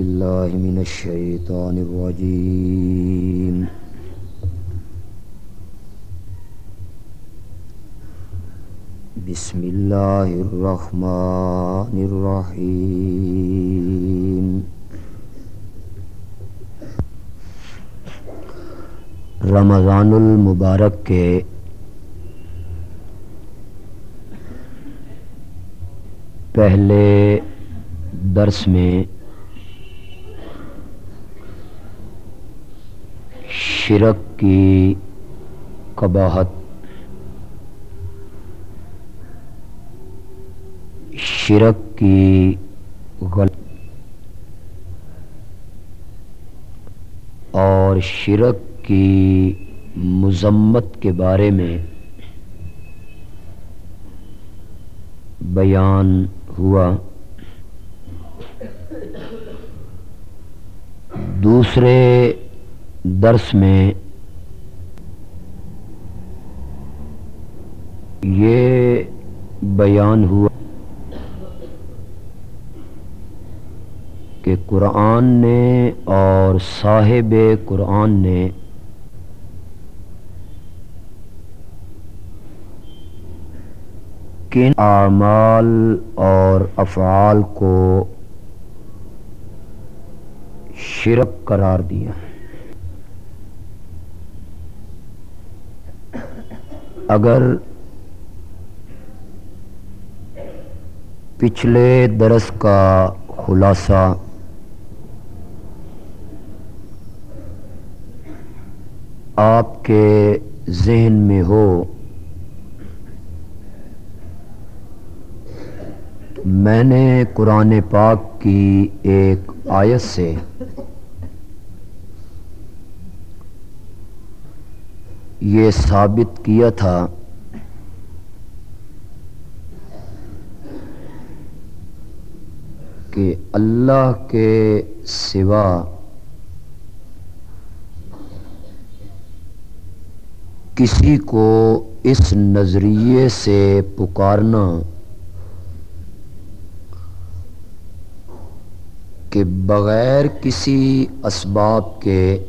الله من الشيطان الرجيم. بسم الله الرحمن الرحيم. رمضان المبارک کے پہلے درس میں شرک کی قباحت، شرک کی غلط اور شرک کی مذمت کے بارے میں بیان ہوا۔ دوسرے درس میں یہ بیان ہوا کہ قرآن نے اور صاحب قرآن نے کن اعمال اور افعال کو شرک قرار دیا اگر پچھلے درس کا خلاصہ آپ کے ذہن میں ہو میں نے قرآن پاک کی ایک آیت سے یہ ثابت کیا تھا۔ کہ اللہ کے سوا کسی کو اس نظریے سے پکارنا کہ بغیر کسی اسباب کے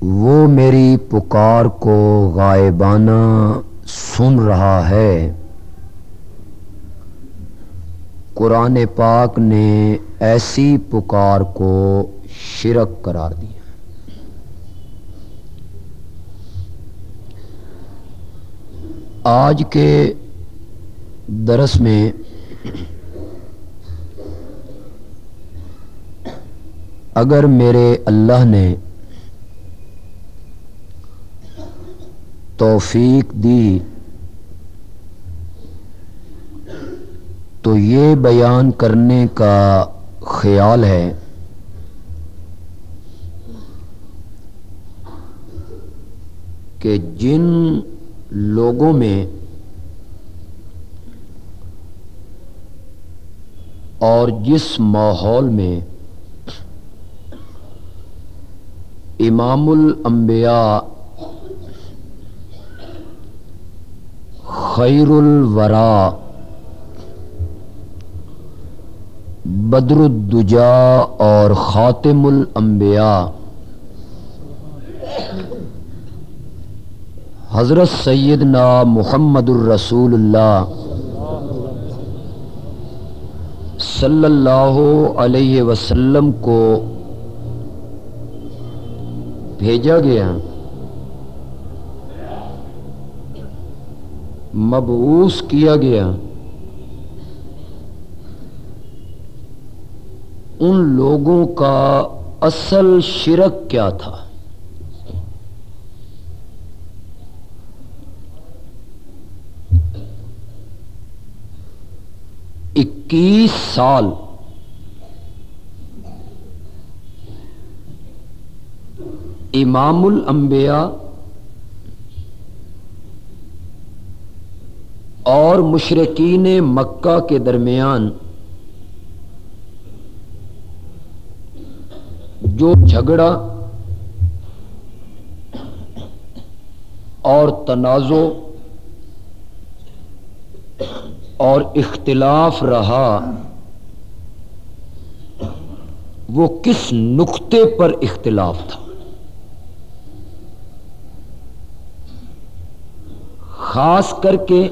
وہ میری پکار کو غائبانہ سن رہا ہے۔ قرآن پاک نے ایسی پکار کو شرک قرار دیا۔ آج کے درس میں اگر میرے اللہ نے توفیق دی۔ تو یہ بیان کرنے کا خیال ہے۔ کہ جن لوگوں میں اور جس ماحول میں امام الانبیاء خیر الورا بدر الدجا اور خاتم الانبیاء۔ حضرت سیدنا محمد الرسول اللہ صلی اللہ علیہ وسلم کو بھیجا گیا۔ مبعوث کیا گیا۔ ان لوگوں کا اصل شرک کیا تھا؟ اکیس سال۔ امام الانبیاء اور مشرقین مکہ کے درمیان جو جھگڑا اور تنازع اور اختلاف رہا، وہ کس نقطے پر اختلاف تھا؟ خاص کر کے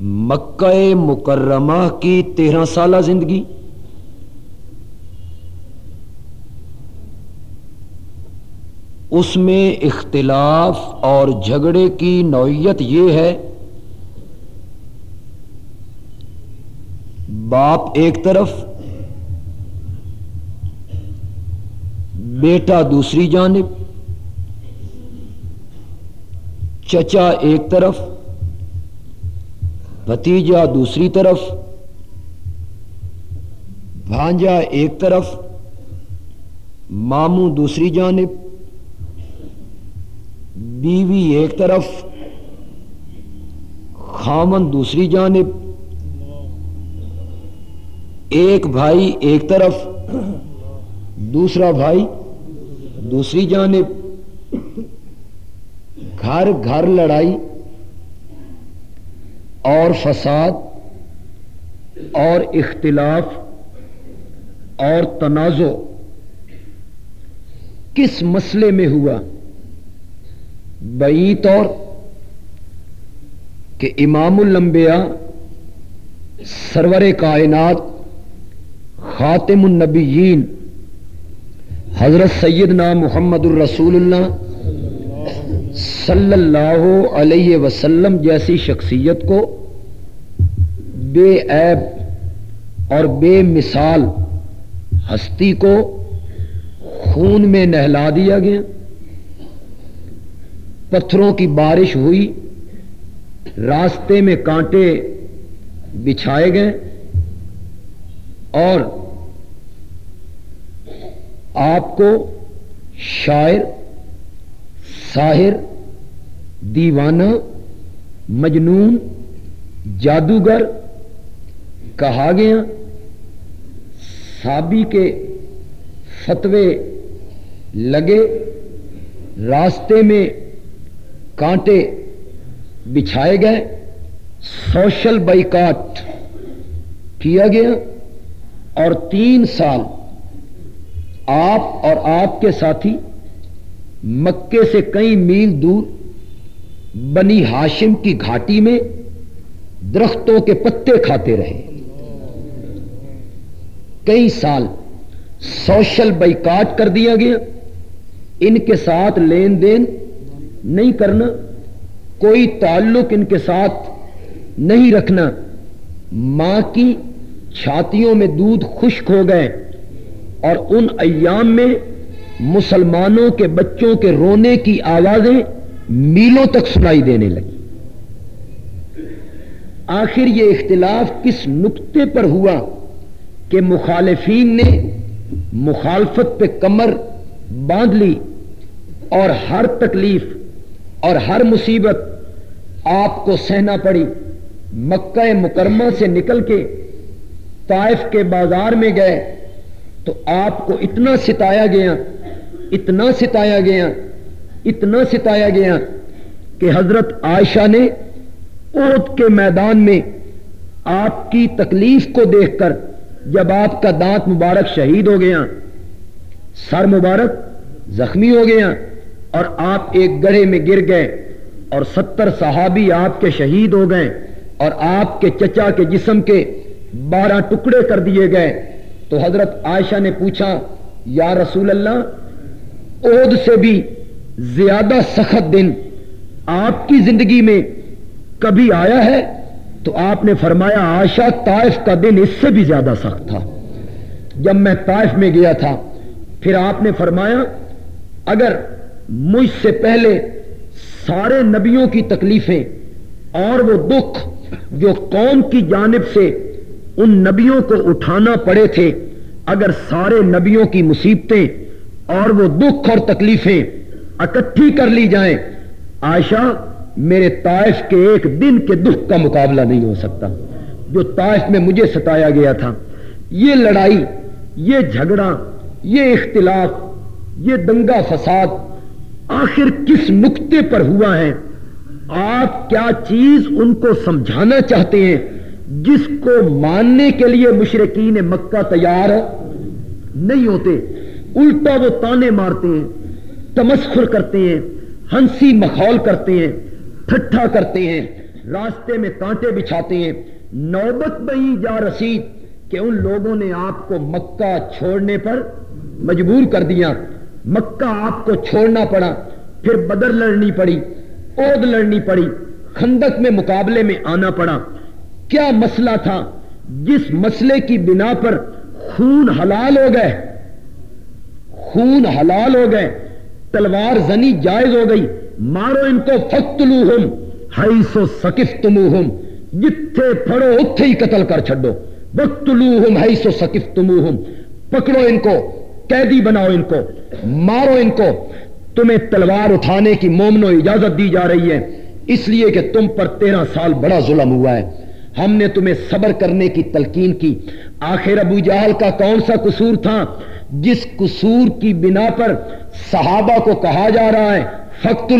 مکہ مکرمہ کی تیرہ سالہ زندگی اس میں اختلاف اور جھگڑے کی نوعیت یہ ہے باپ ایک طرف، بیٹا دوسری جانب، چچا ایک طرف بھتیجا دوسری طرف، بھانجا ایک طرف، ماموں دوسری جانب، بیوی ایک طرف، خامن دوسری جانب، ایک بھائی ایک طرف، دوسرا بھائی دوسری جانب۔ گھر گھر لڑائی اور فساد، اور اختلاف، اور تنازع کس مسئلے میں ہوا؟ بئی طور کہ امام الانبیاء، سرور کائنات، خاتم النبیین، حضرت سیدنا محمد الرسول اللہ صلی اللہ علیہ وسلم جیسی شخصیت کو بے عیب اور بے مثال ہستی کو خون میں نہلا دیا گیا۔ پتھروں کی بارش ہوئی، راستے میں کانٹے بچھائے گئے اور آپ کو شاعر، ساحر دیوانہ، مجنون، جادوگر کہا گیا سابی کے فتوے لگے، راستے میں کانٹے بچھائے گئے، سوشل بائیکاٹ کیا گیا، اور تین سال آپ اور آپ کے ساتھی مکے سے کئی میل دور بنی ہاشم کی گھاٹی میں درختوں کے پتے کھاتے رہے۔ کئی سال سوشل بائیکاٹ کر دیا گیا۔ ان کے ساتھ لین دین نہیں کرنا، کوئی تعلق ان کے ساتھ نہیں رکھنا۔ ماں کی چھاتیوں میں دودھ خشک ہو گئے اور ان ایام میں مسلمانوں کے بچوں کے رونے کی آوازیں میلوں تک سنائی دینے لگی۔ آخر یہ اختلاف کس نقطے پر ہوا کہ مخالفین نے مخالفت پہ کمر باندھ لی اور ہر تکلیف اور ہر مصیبت آپ کو سہنا پڑی۔ مکہ مکرمہ سے نکل کے طائف کے بازار میں گئے تو آپ کو اتنا ستایا گیا، اتنا ستایا گیا اتنا ستایا گیا کہ حضرت عائشہ نے اوت کے میدان میں آپ کی تکلیف کو دیکھ کر جب آپ کا دانت مبارک شہید ہو گیا، سر مبارک زخمی ہو گیا اور آپ ایک گڑھے میں گر گئے اور ستر صحابی آپ کے شہید ہو گئے اور آپ کے چچا کے جسم کے بارہ ٹکڑے کر دیے گئے۔ تو حضرت عائشہ نے پوچھا، یا رسول اللہ عہد سے بھی زیادہ سخت دن آپ کی زندگی میں کبھی آیا ہے؟ تو آپ نے فرمایا آشا طائف کا دن اس سے بھی زیادہ سخت تھا۔ جب میں طائف میں گیا تھا، پھر آپ نے فرمایا، اگر مجھ سے پہلے سارے نبیوں کی تکلیفیں اور وہ دکھ جو قوم کی جانب سے ان نبیوں کو اٹھانا پڑے تھے، اگر سارے نبیوں کی مصیبتیں اور وہ دکھ اور تکلیفیں اکٹھی کر لی جائیں۔ عائشہ، میرے طائف کے ایک دن کے دکھ کا مقابلہ نہیں ہو سکتا۔ جو طائف میں مجھے ستایا گیا تھا۔ یہ لڑائی، یہ جھگڑا، یہ اختلاف، یہ دنگا فساد آخر کس نقطے پر ہوا ہے؟ آپ کیا چیز ان کو سمجھانا چاہتے ہیں جس کو ماننے کے لیے مشرقین مکہ تیار نہیں ہوتے۔ الٹا وہ تانے مارتے ہیں۔ تمسخر کرتے ہیں، ہنسی مخول کرتے ہیں، ٹھٹھا کرتے ہیں، راستے میں کانٹے بچھاتے ہیں۔ نوبت بہی جا رسید کہ ان لوگوں نے آپ کو مکہ چھوڑنے پر مجبور کر دیا۔ مکہ آپ کو چھوڑنا پڑا، پھر بدر لڑنی پڑی عود لڑنی پڑی، خندق میں مقابلے میں آنا پڑا۔ کیا مسئلہ تھا؟ جس مسئلے کی بنا پر خون حلال ہو گئے۔ خون حلال ہو گئے۔ تلوار زنی جائز ہو گئی۔ مارو ان کو فخت ہائی سو سکف تمو ہم جتھے پھڑو، اتھے ہی قتل کر چھڈو۔ وقت لو ہائی سو سکف تمو ہم پکڑو ان کو، قیدی بناؤ ان کو۔ مارو ان کو۔ تمہیں تلوار اٹھانے کی مومن و اجازت دی جا رہی ہے۔ اس لیے کہ تم پر تیرہ سال بڑا ظلم ہوا ہے۔ ہم نے تمہیں صبر کرنے کی تلقین کی۔ آخر ابو جہل کا کون سا قصور تھا؟ جس قصور کی بنا پر صحابہ کو کہا جا رہا ہے فخت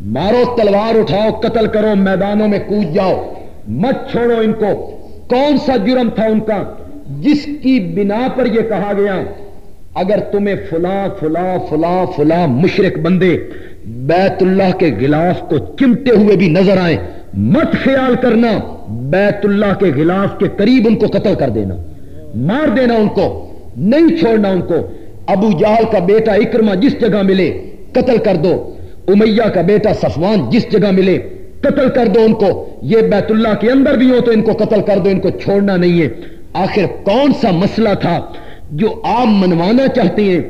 مارو تلوار اٹھاؤ، قتل کرو، میدانوں میں کود جاؤ۔ مت چھوڑو ان کو۔ کون سا جرم تھا ان کا؟ جس کی بنا پر یہ کہا گیا، اگر تمہیں فلاں فلاں فلاں فلاں مشرق بندے بیت اللہ کے غلاف کو چمٹے ہوئے بھی نظر آئے مت خیال کرنا، بیت اللہ کے غلاف کے قریب ان کو قتل کر دینا۔ مار دینا ان کو، نہیں چھوڑنا ان کو۔ ابو جال کا بیٹا اکرما جس جگہ ملے، قتل کر دو۔ امیہ کا بیٹا صفوان جس جگہ ملے، قتل کر دو ان کو۔ یہ بیت اللہ کے اندر بھی ہو تو ان کو قتل کر دو، ان کو چھوڑنا نہیں ہے۔ آخر کون سا مسئلہ تھا جو آپ منوانا چاہتے ہیں؟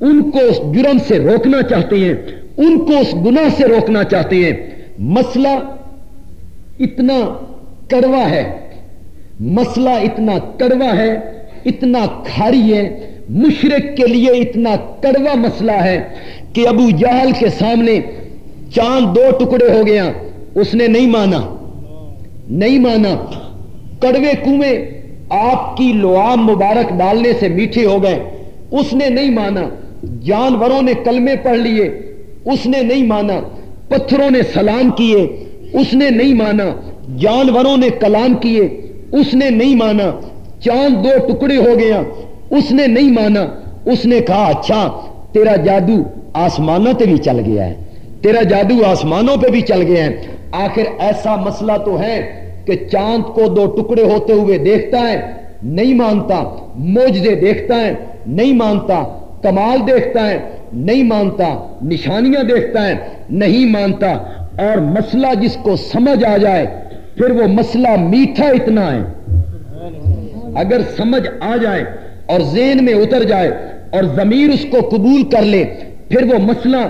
ان کو اس جرم سے روکنا چاہتے ہیں۔ ان کو اس گناہ سے روکنا چاہتے ہیں۔ مسئلہ اتنا کڑوا ہے۔ مسئلہ اتنا کڑوا ہے، اتنا کھاری ہے۔ مشرق کے لیے اتنا کڑوا مسئلہ ہے کہ ابو جہل کے سامنے چاند دو ٹکڑے ہو گیا، اس نے نہیں مانا۔ نہیں مانا۔ کڑوے کنویں آپ کی لوام مبارک ڈالنے سے میٹھے ہو گئے۔ اس نے نہیں مانا۔ جانوروں نے کلمے پڑھ لیے۔ اس نے نہیں مانا۔ پتھروں نے سلام کیے۔ اس نے نہیں مانا۔ جانوروں نے کلام کیے۔ اس نے نہیں مانا۔ چاند دو ٹکڑے ہو گیا۔ اس نے نہیں مانا۔ اس نے کہا اچھا تیرا جادو آسمانوں پہ بھی چل گیا ہے۔ تیرا جادو آسمانوں پہ بھی چل گیا ہے۔ آخر ایسا مسئلہ تو ہے کہ چاند کو دو ٹکڑے ہوتے ہوئے دیکھتا ہے، نہیں مانتا موجے دیکھتا ہے، نہیں مانتا، کمال دیکھتا ہے، نہیں مانتا، نشانیاں دیکھتا ہے، نہیں مانتا۔ اور مسئلہ جس کو سمجھ آ جائے، پھر وہ مسئلہ میٹھا اتنا ہے۔ اگر سمجھ آ جائے اور ذہن میں اتر جائے اور ضمیر اس کو قبول کر لے، پھر وہ مسئلہ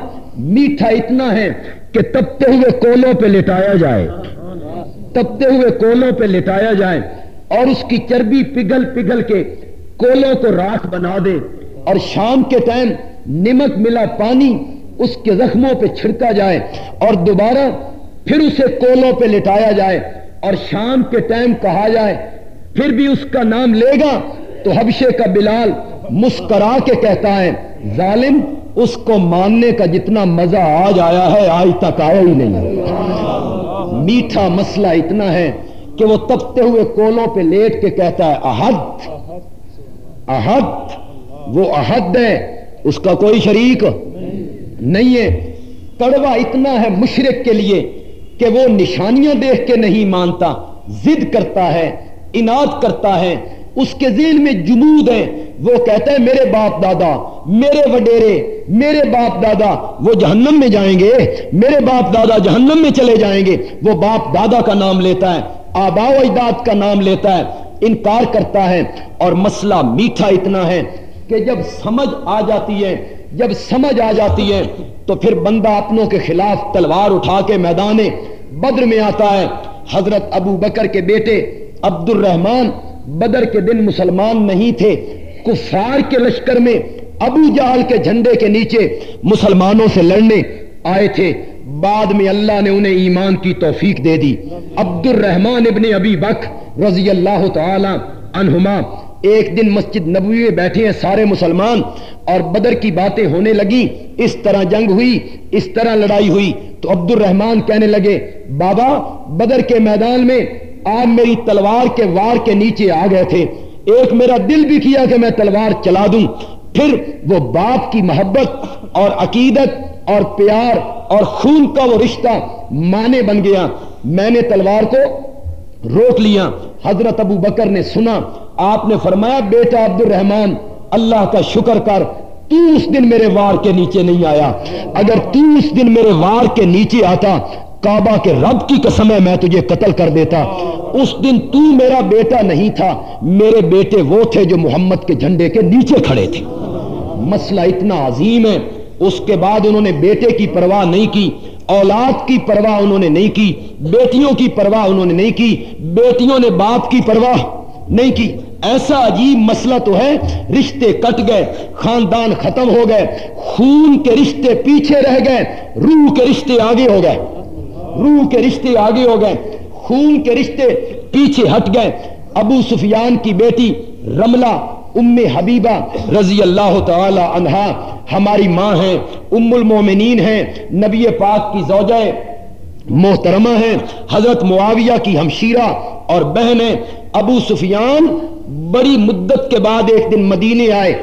میٹھا اتنا ہے کہ تبتے ہوئے کولوں پہ لٹایا جائے۔ تبتے ہوئے کولوں پہ لٹایا جائے اور اس کی چربی پگھل پگھل کے کولوں کو راکھ بنا دے اور شام کے ٹائم نمک ملا پانی اس کے زخموں پہ چھڑکا جائے اور دوبارہ پھر اسے کولوں پہ لٹایا جائے اور شام کے ٹائم کہا جائے، پھر بھی اس کا نام لے گا تو حبشے کا بلال مسکرا کے کہتا ہے، ظالم، اس کو ماننے کا جتنا مزہ آج آیا ہے، آج تک آیا ہی نہیں۔ میٹھا مسئلہ اتنا ہے کہ وہ تپتے ہوئے کولوں پہ لیٹ کے کہتا ہے، احد احد، وہ احد ہے، اس کا کوئی شریک نہیں ہے۔ کڑوا اتنا ہے مشرق کے لیے کہ وہ نشانیاں دیکھ کے نہیں مانتا۔ زد کرتا ہے انعد کرتا ہے۔ اس کے ذہن میں جمود ہے وہ کہتا ہے میرے باپ دادا، میرے وڈیرے، میرے باپ دادا، وہ جہنم میں جائیں گے۔ میرے باپ دادا جہنم میں چلے جائیں گے۔ وہ باپ دادا کا نام لیتا ہے، آبا و اجداد کا نام لیتا ہے، انکار کرتا ہے۔ اور مسئلہ میٹھا اتنا ہے کہ جب سمجھ آ جاتی ہے، جب سمجھ آ جاتی ہے، تو پھر بندہ اپنوں کے خلاف تلوار اٹھا کے میدان بدر میں آتا ہے۔ حضرت ابو بکر کے بیٹے عبد الرحمان بدر کے دن مسلمان نہیں تھے، کفار کے لشکر میں ابو جہل کے جھنڈے کے نیچے مسلمانوں سے لڑنے آئے تھے۔ بعد میں اللہ نے انہیں ایمان کی توفیق دے دی۔ عبد الرحمان ابن ابی بک رضی اللہ تعالی عنہما ایک دن مسجد نبوی میں بیٹھے ہیں سارے مسلمان اور بدر کی باتیں ہونے لگی۔ اس طرح جنگ ہوئی، اس طرح لڑائی ہوئی۔ تو عبد الرحمان کہنے لگے، بابا، بدر کے میدان میں آپ میری تلوار کے وار کے نیچے آ گئے تھے۔ ایک میرا دل بھی کیا کہ میں تلوار چلا دوں۔ پھر وہ باپ کی محبت اور عقیدت اور پیار اور خون کا وہ رشتہ مانے بن گیا۔ میں نے تلوار کو روک لیا۔ حضرت ابو بکر نے سنا۔ آپ نے فرمایا، بیٹا عبد الرحمان اللہ کا شکر کر، تو اس دن میرے وار کے نیچے نہیں آیا۔ اگر تو اس دن میرے وار کے نیچے آتا کعبہ کے رب کی قسم ہے میں تجھے قتل کر دیتا۔ اس دن تو میرا بیٹا نہیں تھا، میرے بیٹے وہ تھے جو محمد کے جھنڈے کے نیچے کھڑے تھے۔ مسئلہ اتنا عظیم ہے، اس کے بعد انہوں نے بیٹے کی پرواہ نہیں کی، اولاد کی پرواہ انہوں نے نہیں کی، بیٹیوں کی پرواہ انہوں نے نہیں کی، بیٹیوں نے باپ کی پرواہ نہیں کی۔ ایسا عجیب مسئلہ تو ہے، رشتے کٹ گئے، خاندان ختم ہو گئے، خون کے رشتے پیچھے رہ گئے، روح کے رشتے آگے ہو گئے۔ روح کے رشتے آگے ہو گئے، خون کے رشتے پیچھے ہٹ گئے۔ ابو سفیان کی بیٹی رملہ، ام حبیبہ رضی اللہ تعالی عنہا ہماری ماں ہیں، ام المومنین ہیں، نبی پاک کی زوجہ محترمہ ہیں، حضرت معاویہ کی ہمشیرہ اور بہنیں ابو سفیان بڑی مدت کے بعد ایک دن مدینے آئے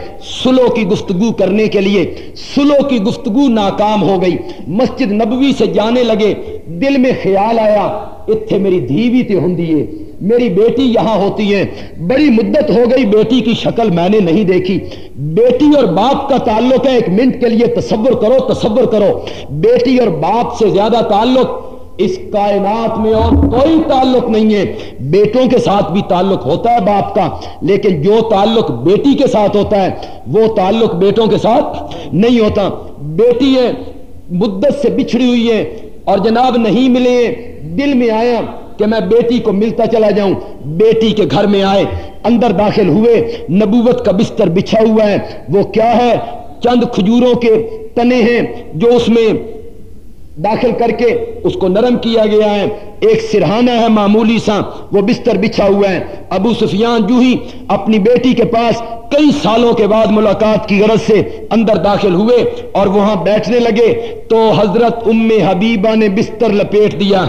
سلو کی گفتگو کرنے کے لیے۔ سلو کی گفتگو ناکام ہو گئی۔ مسجد نبوی سے جانے لگے، دل میں خیال آیا، اتھے میری دھی تے ہوں میری بیٹی یہاں ہوتی ہے۔ بڑی مدت ہو گئی، بیٹی کی شکل میں نے نہیں دیکھی۔ بیٹی اور باپ کا تعلق ہے، ایک منٹ کے لیے تصور کرو تصور کرو۔ بیٹی اور باپ سے زیادہ تعلق اس کائنات میں اور کوئی تعلق نہیں ہے۔ بیٹوں کے ساتھ بھی تعلق ہوتا ہے باپ کا، لیکن جو تعلق بیٹی کے ساتھ ہوتا ہے، وہ تعلق بیٹوں کے ساتھ نہیں ہوتا۔ بیٹی ہے، مدت سے بچھڑی ہوئی ہے اور جناب نہیں ملے دل میں آیا کہ میں بیٹی کو ملتا چلا جاؤں۔ بیٹی کے گھر میں آئے، اندر داخل ہوئے۔ نبوت کا بستر بچھا ہوا ہے۔ وہ کیا ہے؟ چند کھجوروں کے تنے ہیں جو اس میں داخل کر کے اس کو نرم کیا گیا ہے۔ ایک سرہانہ ہے، معمولی سا۔ وہ بستر بچھا ہوا ہے۔ ابو سفیان جو ہی اپنی بیٹی کے پاس کئی سالوں کے بعد ملاقات کی غرض سے اندر داخل ہوئے اور وہاں بیٹھنے لگے تو حضرت ام حبیبہ نے بستر لپیٹ دیا۔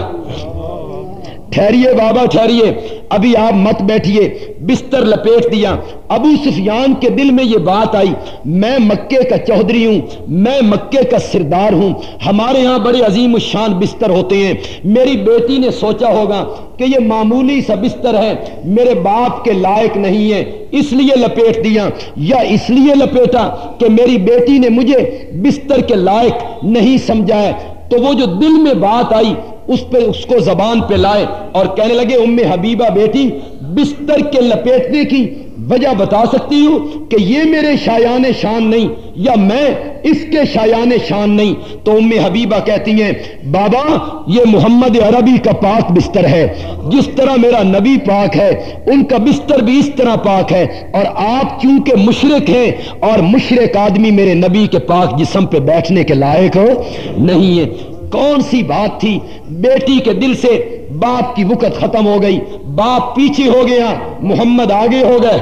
ٹھہریے بابا ٹھہریے، ابھی آپ مت بیٹھیے۔ بستر لپیٹ دیا۔ ابو سفیان کے دل میں یہ بات آئی، میں مکے کا چودھری ہوں، میں مکے کا سردار ہوں۔ ہمارے ہاں بڑے عظیم الشان بستر ہوتے ہیں۔ میری بیٹی نے سوچا ہوگا کہ یہ معمولی سا بستر ہے، میرے باپ کے لائق نہیں ہے۔ اس لیے لپیٹ دیا۔ یا اس لیے لپیٹا کہ میری بیٹی نے مجھے بستر کے لائق نہیں سمجھا ہے تو وہ جو دل میں بات آئی اس پہ اس کو زبان پہ لائے اور کہنے لگے ام حبیبہ بیٹی، بستر کے لپیٹنے کی وجہ بتا سکتی ہوں کہ یہ میرے شایان شان نہیں یا میں اس کے شایان شان نہیں؟ تو ام حبیبہ کہتی ہیں، بابا، یہ محمد عربی کا پاک بستر ہے، جس طرح میرا نبی پاک ہے، ان کا بستر بھی اس طرح پاک ہے اور آپ چونکہ مشرق ہیں اور مشرق آدمی میرے نبی کے پاک جسم پہ بیٹھنے کے لائق ہو، نہیں ہے۔ کون سی بات تھی؟ بیٹی کے دل سے باپ کی وقت ختم ہو گئی، باپ پیچھے ہو گیا، محمد آگے ہو گئے۔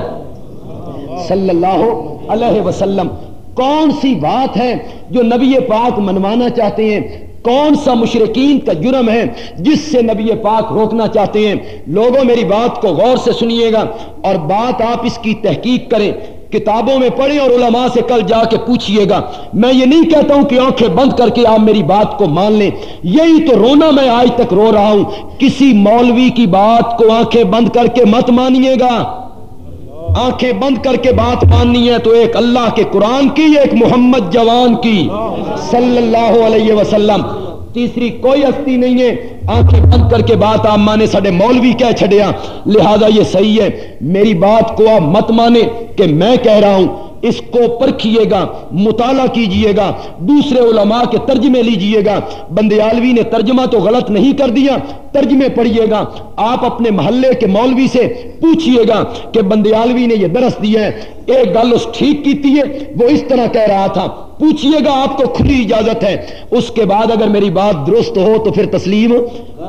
صلی اللہ علیہ وسلم، کون سی بات ہے جو نبی پاک منوانا چاہتے ہیں؟ کون سا مشرقین کا جرم ہے جس سے نبی پاک روکنا چاہتے ہیں؟ لوگوں، میری بات کو غور سے سنیے گا اور بات آپ اس کی تحقیق کریں۔ کتابوں میں پڑھیں اور علماء سے کل جا کے پوچھئے گا۔ میں یہ نہیں کہتا ہوں کہ آنکھیں بند کر کے آپ میری بات کو مان لیں۔ یہی تو رونا میں آج تک رو رہا ہوں۔ کسی مولوی کی بات کو آنکھیں بند کر کے مت مانیے گا۔ آنکھیں بند کر کے بات ماننی ہے تو ایک اللہ کے قرآن کی، ایک محمد جوان کی۔ صلی اللہ علیہ وسلم۔ تیسری کوئی ہستی نہیں ہے۔ آنکھیں بند کر کے بات آپ مانے سڈے مولوی کہہ چھڑیا لہذا یہ صحیح ہے۔ میری بات کو آپ مت مانے کہ میں کہہ رہا ہوں۔ اس کو پرکھیے گا، مطالعہ کیجیے گا، دوسرے علماء کے ترجمے لیجیے گا۔ بندیالوی نے ترجمہ تو غلط نہیں کر دیا، ترجمے پڑھیے گا۔ آپ اپنے محلے کے مولوی سے پوچھئے گا کہ بندیالوی نے یہ درس دیا ہے، ایک گل اس ٹھیک کیتی ہے، وہ اس طرح کہہ رہا تھا۔ پوچھئے گا، آپ کو کھلی اجازت ہے۔ اس کے بعد اگر میری بات درست ہو تو پھر تسلیم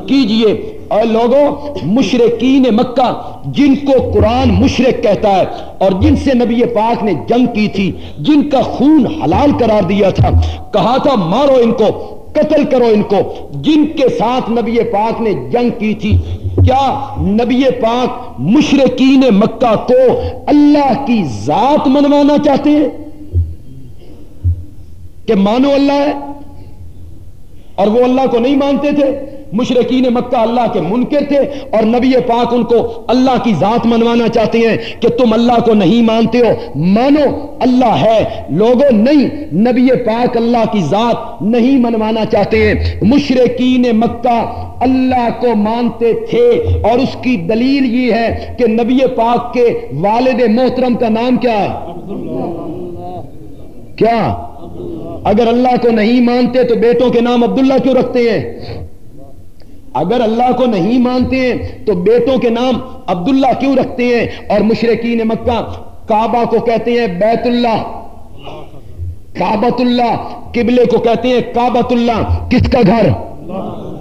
کیجیے اور لوگوں، مشرقین مکہ، جن کو قرآن مشرق کہتا ہے اور جن سے نبی پاک نے جنگ کی تھی، جن کا خون حلال قرار دیا تھا، کہا تھا مارو ان کو، قتل کرو ان کو، جن کے ساتھ نبی پاک نے جنگ کی تھی، کیا نبی پاک مشرقین مکہ کو اللہ کی ذات منوانا چاہتے ہیں؟ کہ مانو اللہ ہے؟ اور وہ اللہ کو نہیں مانتے تھے؟ مشرقین مکہ اللہ کے منکر تھے اور نبی پاک ان کو اللہ کی ذات منوانا چاہتے ہیں کہ تم اللہ کو نہیں مانتے ہو۔ مانو، اللہ ہے۔ لوگوں، نہیں، نبی پاک اللہ کی ذات نہیں منوانا چاہتے ہیں۔ مشرقین مکہ اللہ کو مانتے تھے اور اس کی دلیل یہ ہے کہ نبی پاک کے والد محترم کا نام کیا ہے؟ کیا؟ اگر اللہ کو نہیں مانتے تو بیٹوں کے نام عبداللہ کیوں رکھتے ہیں؟ اگر اللہ کو نہیں مانتے ہیں تو بیٹوں کے نام عبداللہ کیوں رکھتے ہیں اور مشرقین مکہ کعبہ کو کہتے ہیں بیت اللہ کابت اللہ قبلے کو کہتے ہیں کابت اللہ کس کا گھر؟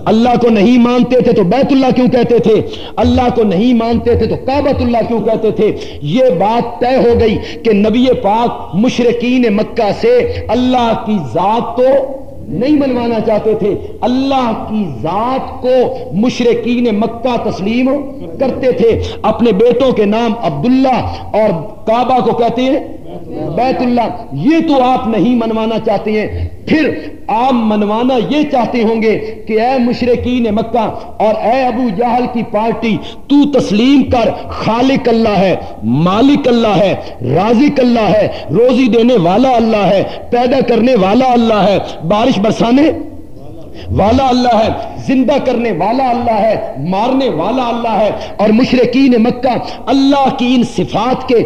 اللہ کو نہیں مانتے تھے تو بیت اللہ کیوں کہتے تھے؟ اللہ کو نہیں مانتے تھے تو کابت اللہ کیوں کہتے تھے؟ یہ بات طے ہو گئی کہ نبی پاک مشرقین مکہ سے اللہ کی ذات تو نہیں منوانا چاہتے تھے۔ اللہ کی ذات کو مشرقین مکہ تسلیم کرتے تھے۔ اپنے بیٹوں کے نام عبداللہ اور کعبہ کو کہتے ہیں۔ بیت اللہ، یہ تو آپ نہیں منوانا چاہتے ہیں۔ پھر آپ منوانا یہ چاہتے ہوں گے کہ اے مشرقین مکہ اور اے ابو جہل کی پارٹی، تو تسلیم کر، خالق اللہ ہے، مالک اللہ ہے، رازق اللہ ہے، روزی دینے والا اللہ ہے، پیدا کرنے والا اللہ ہے۔ بارش برسانے والا اللہ ہے، زندہ کرنے والا اللہ ہے، مارنے والا اللہ ہے۔ اور مشرقین مکہ، اللہ کی ان صفات کے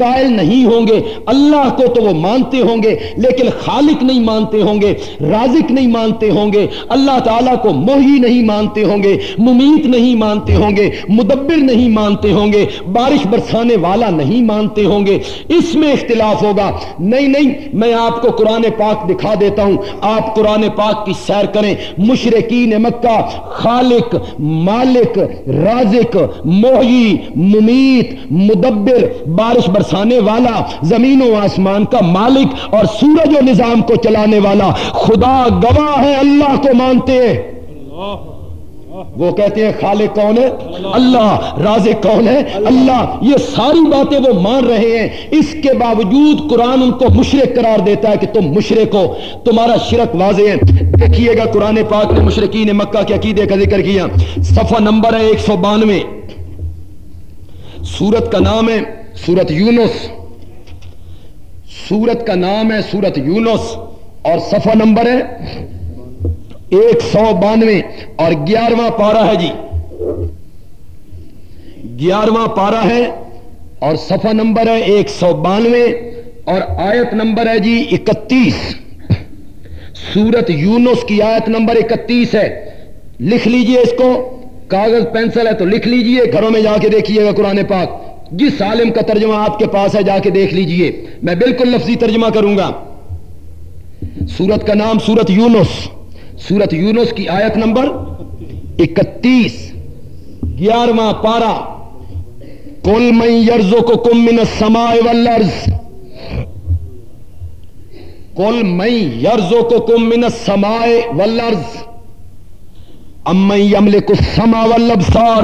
قائل نہیں ہوں گے۔ اللہ کو تو وہ مانتے ہوں گے، لیکن خالق نہیں مانتے ہوں گے، رازق نہیں مانتے ہوں گے۔ اللہ تعالیٰ کو موہی نہیں مانتے ہوں گے، ممیت نہیں مانتے ہوں گے، مدبر نہیں مانتے ہوں گے، بارش برسانے والا نہیں مانتے ہوں گے۔ اس میں اختلاف ہوگا۔ نہیں نہیں، میں آپ کو قرآن پاک دکھا دیتا ہوں۔ آپ قرآن پاک کی سیر کریں۔ مشرقین مکہ، خالق، مالک، رازق موہی ممیت، مدبر، بارش برس برسانے والا، زمین و آسمان کا مالک اور سورج و نظام کو چلانے والا۔ خدا گواہ ہے، اللہ کو مانتے۔ ہیں وہ کہتے ہیں، خالق کون ہے؟ اللہ۔ رازق کون ہے؟ اللہ۔ یہ ساری باتیں وہ مان رہے ہیں۔ اس کے باوجود قرآن ان کو مشرق قرار دیتا ہے کہ تم مشرق ہو۔ تمہارا شرک واضح ہے۔ دیکھیے گا قرآن پاک نے مشرقین مکہ کے عقیدے کا ذکر کیا۔ صفحہ نمبر ہے ایک سو بانوے۔ سورت کا نام ہے سورت یونس۔ سورت کا نام ہے سورت یونس اور صفحہ نمبر ہے ایک سو بانوے اور گیارہواں پارا ہے جی۔ گیارہواں پارا ہے اور صفحہ نمبر ہے ایک سو بانوے اور آیت نمبر ہے جی اکتیس۔ سورت یونس کی آیت نمبر اکتیس ہے۔ لکھ لیجیے اس کو۔ کاغذ پینسل ہے تو لکھ لیجیے۔ گھروں میں جا کے دیکھیے گا قرآن پاک۔ جس عالم کا ترجمہ آپ کے پاس ہے، جا کے دیکھ لیجیے۔ میں بالکل لفظی ترجمہ کروں گا۔ سورت کا نام سورت یونس۔ سورت یونس کی آیت نمبر اکتیس۔ گیارہواں پارا کل میں یرزو کو کم من سمائے ولرز کل میں یرزو کو کم من سمائے ولرز ام یملے کو سما ولبسار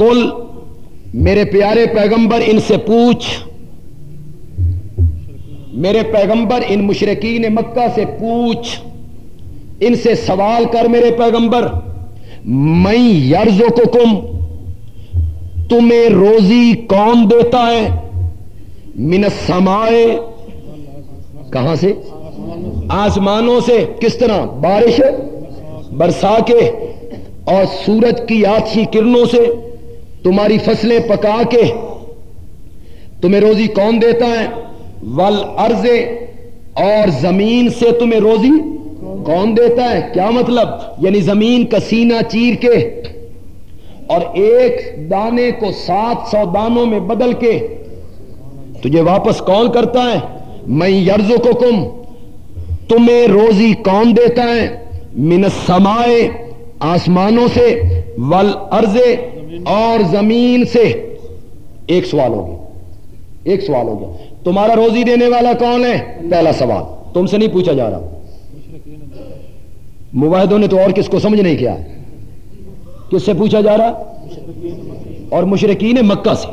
کل میرے پیارے پیغمبر ان سے پوچھ۔ میرے پیغمبر ان مشرقین مکہ سے پوچھ۔ ان سے سوال کر میرے پیغمبر۔ میں یرزو کو کم تمہیں روزی کون دیتا ہے؟ من سمائے کہاں سے؟ آسمانوں سے۔ کس طرح؟ بارش، برسا کے اور سورج کی آچھی کرنوں سے۔ تمہاری فصلیں پکا کے تمہیں روزی کون دیتا ہے؟ ول ارضے اور زمین سے تمہیں روزی کون دیتا ہے؟ کیا مطلب؟ یعنی زمین کا سینہ چیر کے اور ایک دانے کو سات سو دانوں میں بدل کے تجھے واپس کون کرتا ہے؟ میں یرزو کو کم تمہیں روزی کون دیتا ہے؟ من سمائے آسمانوں سے، ول ارضے اور زمین سے ایک سوال ہو گیا ایک سوال ہو گیا تمہارا روزی دینے والا کون ہے؟ پہلا سوال۔ تم سے نہیں پوچھا جا رہا۔ مباہدوں نے تو اور کس کو سمجھ نہیں کیا؟ کس سے پوچھا جا رہا؟ اور مشرقین مکہ سے۔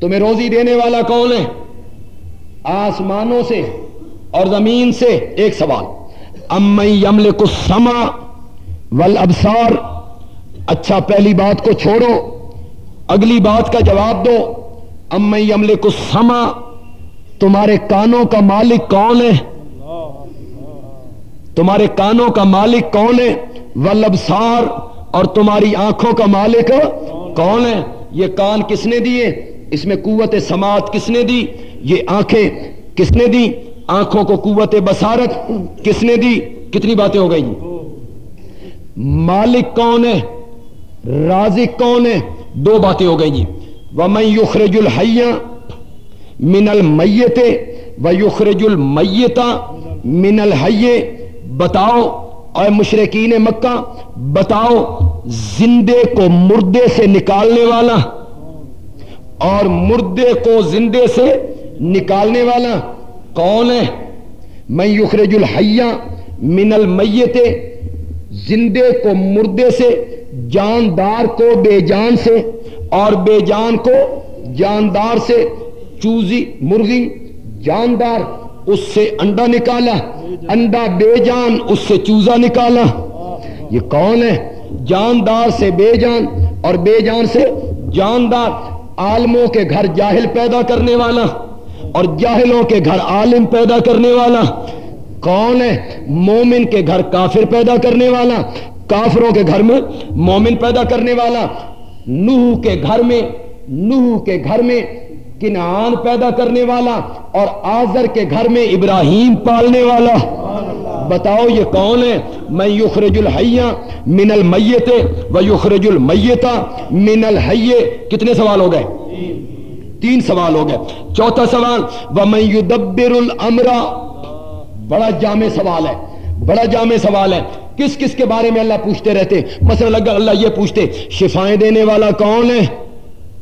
تمہیں روزی دینے والا کون ہے؟ آسمانوں سے اور زمین سے۔ ایک سوال۔ ام یمل کو سما اچھا پہلی بات کو چھوڑو، اگلی بات کا جواب دو۔ ام یمل کو سما تمہارے کانوں کا مالک کون ہے؟ تمہارے کانوں کا مالک کون ہے؟ ول ابسار اور تمہاری آنکھوں کا مالک کون ہے؟ یہ کان کس نے دیے؟ اس میں قوت سماعت کس نے دی؟ یہ آنکھیں کس نے دی؟ آنکھوں کو قوت بسارت کس نے دی؟ کتنی باتیں ہو گئی مالک کون ہے؟ رازق کون ہے؟ دو باتیں ہو گئی جی۔ وہ یخرج الحیا من المیت و یخرج المیتا من الحیے بتاؤ اور مشرقین مکہ، بتاؤ، زندے کو مردے سے نکالنے والا اور مردے کو زندے سے نکالنے والا کون ہے؟ میں یخرج الحیا من المیت زندے کو مردے سے جاندار کو بے جان سے اور بے جان کو جاندار سے چوزی مرغی جاندار اس سے انڈا نکالا، انڈا بے جان اس سے چوزا نکالا۔ یہ کون ہے؟ جاندار سے بے جان اور بے جان سے جاندار عالموں کے گھر جاہل پیدا کرنے والا اور جاہلوں کے گھر عالم پیدا کرنے والا۔ کون ہے؟ مومن کے گھر کافر پیدا کرنے والا۔ کافروں کے گھر میں، مومن پیدا کرنے والا نوح کے گھر میں، نوح کے گھر میں، کنعان پیدا کرنے والا اور آزر کے گھر میں ابراہیم پالنے والا۔ بتاؤ یہ کون ہے؟ میں یخرج الحیا من المیت و یخرج المیتا من الحیے کتنے سوال ہو گئے؟ تین سوال ہو گئے۔ چوتھا سوال، و میں یدبر الامرا بڑا جامع سوال ہے، بڑا جامع سوال ہے۔ کس کس کے بارے میں اللہ پوچھتے رہتے؟ مثلا لگا اللہ یہ پوچھتے، شفائیں دینے والا کون ہے؟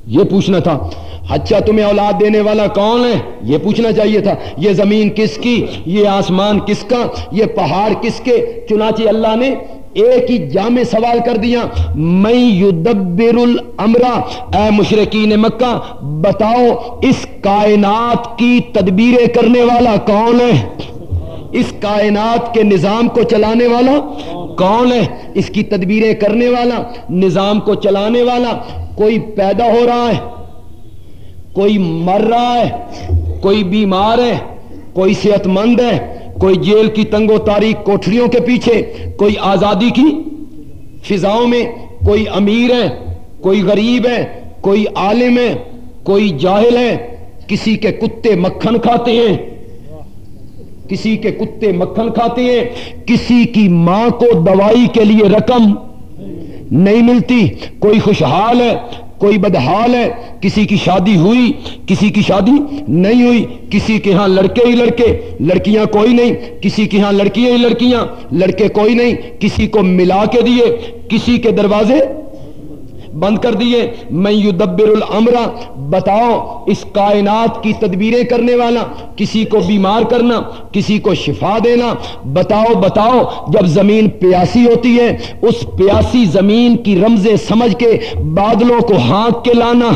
یہ پوچھنا تھا۔ اچھا تمہیں اولاد دینے والا کون ہے؟ یہ پوچھنا چاہیے تھا۔ یہ زمین کس کی؟ یہ آسمان کس کا؟ یہ پہاڑ کس کے؟ چنانچہ اللہ نے ایک ہی جامع سوال کر دیا۔ میں یدبر الامرا اے مشرقین مکہ، بتاؤ اس کائنات کی تدبیریں کرنے والا کون ہے؟ اس کائنات کے نظام کو چلانے والا کون ہے؟ اس کی تدبیریں کرنے والا، نظام کو چلانے والا کوئی پیدا ہو رہا ہے، کوئی مر رہا ہے، کوئی بیمار ہے، کوئی صحت مند ہے، کوئی جیل کی تنگ و تاریخ کوٹریوں کے پیچھے، کوئی آزادی کی فضاؤں میں کوئی امیر ہے، کوئی غریب ہے، کوئی عالم ہے، کوئی جاہل ہے، کسی کے کتے مکھن کھاتے ہیں۔ کسی کے کتے مکھن کھاتے ہیں، کسی کی ماں کو دوائی کے لیے رقم نہیں ملتی۔ کوئی خوشحال ہے، کوئی بدحال ہے، کسی کی شادی ہوئی، کسی کی شادی نہیں ہوئی، کسی کے ہاں لڑکے ہی لڑکے، لڑکیاں کوئی نہیں، کسی کے ہاں لڑکیاں ہی لڑکیاں، لڑکے کوئی نہیں، کسی کو ملا کے دیے، کسی کے دروازے بند کر دیے میں یدبر الامرا بتاؤ اس کائنات کی تدبیریں کرنے والا، کسی کو بیمار کرنا، کسی کو شفا دینا، بتاؤ بتاؤ، جب زمین پیاسی ہوتی ہے، اس پیاسی زمین کی رمزیں سمجھ کے بادلوں کو ہانک کے لانا۔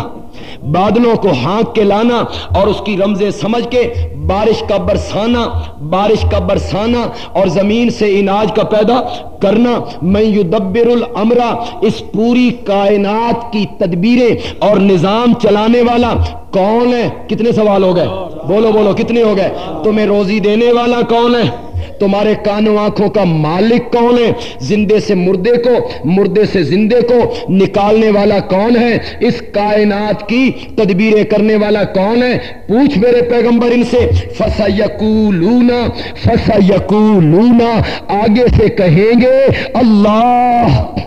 بادلوں کو ہانک کے لانا اور اس کی رمزیں سمجھ کے بارش کا برسانا، بارش کا برسانا اور زمین سے اناج کا پیدا کرنا۔ میں یدبر الامرا اس پوری کائنات کی تدبیریں اور نظام چلانے والا کون ہے؟ کتنے سوال ہو گئے؟ بولو بولو، کتنے ہو گئے؟ تمہیں روزی دینے والا کون ہے؟ تمہارے کانوں آنکھوں کا مالک کون ہے؟ زندے سے مردے کو، مردے سے زندے کو نکالنے والا کون ہے؟ اس کائنات کی تدبیریں کرنے والا کون ہے؟ پوچھ میرے پیغمبر ان سے فسا یقولونا فسا یقو لونا آگے سے کہیں گے، اللہ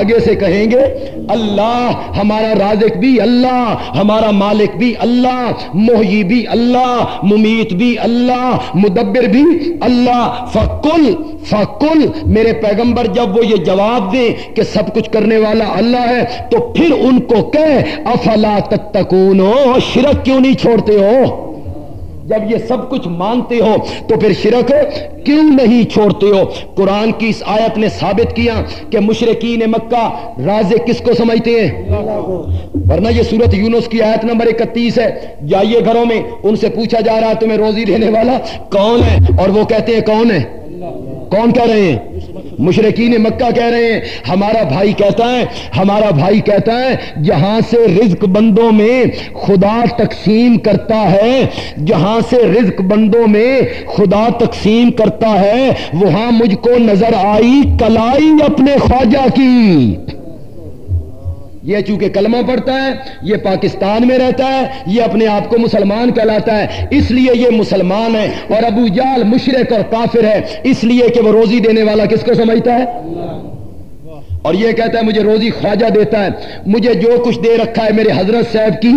آگے سے کہیں گے، اللہ ہمارا رازق بھی اللہ، ہمارا مالک بھی اللہ محی بھی اللہ، ممیت بھی اللہ، مدبر بھی اللہ۔ فکل فکل میرے پیغمبر، جب وہ یہ جواب دیں کہ سب کچھ کرنے والا اللہ ہے، تو پھر ان کو کہ افلا تتکون شرک کیوں نہیں چھوڑتے ہو؟ جب یہ سب کچھ مانتے ہو تو پھر شرک کیوں نہیں چھوڑتے ہو؟ قرآن کی اس آیت نے ثابت کیا کہ مشرقین مکہ راز کس کو سمجھتے ہیں؟ ورنہ یہ صورت یونس کی آیت نمبر اکتیس ہے۔ جائیے گھروں میں، ان سے پوچھا جا رہا تمہیں روزی دینے والا کون ہے؟ اور وہ کہتے ہیں کون ہے؟ کون کہہ رہے ہیں؟ مشرقین مکہ کہہ رہے ہیں، ہمارا بھائی کہتا ہے، ہمارا بھائی کہتا ہے، جہاں سے رزق بندوں میں خدا تقسیم کرتا ہے، جہاں سے رزق بندوں میں خدا تقسیم کرتا ہے، وہاں مجھ کو نظر آئی کلائی اپنے خواجہ کی۔ یہ چونکہ کلمہ پڑھتا ہے، یہ پاکستان میں رہتا ہے، یہ اپنے آپ کو مسلمان کہلاتا ہے۔ اس لیے یہ مسلمان ہے اور ابو جال مشرق اور کافر ہے۔ اس لیے کہ وہ روزی دینے والا کس کو سمجھتا ہے؟ اور یہ کہتا ہے مجھے روزی خواجہ دیتا ہے۔ مجھے جو کچھ دے رکھا ہے میرے حضرت صاحب کی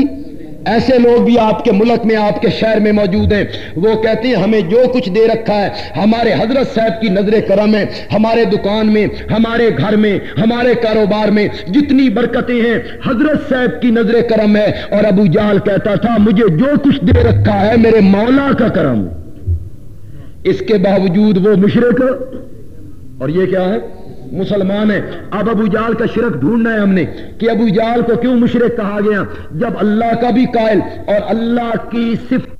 ایسے لوگ بھی آپ کے ملک میں، آپ کے شہر میں موجود ہیں۔ وہ کہتے ہیں، ہمیں جو کچھ دے رکھا ہے، ہمارے حضرت صاحب کی نظر کرم ہے۔ ہمارے دکان میں، ہمارے گھر میں، ہمارے کاروبار میں جتنی برکتیں ہیں، حضرت صاحب کی نظر کرم ہے۔ اور ابو جال کہتا تھا، مجھے جو کچھ دے رکھا ہے، میرے مولا کا کرم۔ اس کے باوجود وہ مشرق اور یہ کیا ہے؟ مسلمان ہے اب ابو جال کا شرک ڈھونڈنا ہے ہم نے کہ ابو جال کو کیوں مشرق کہا گیا؟ جب اللہ کا بھی قائل اور اللہ کی صفت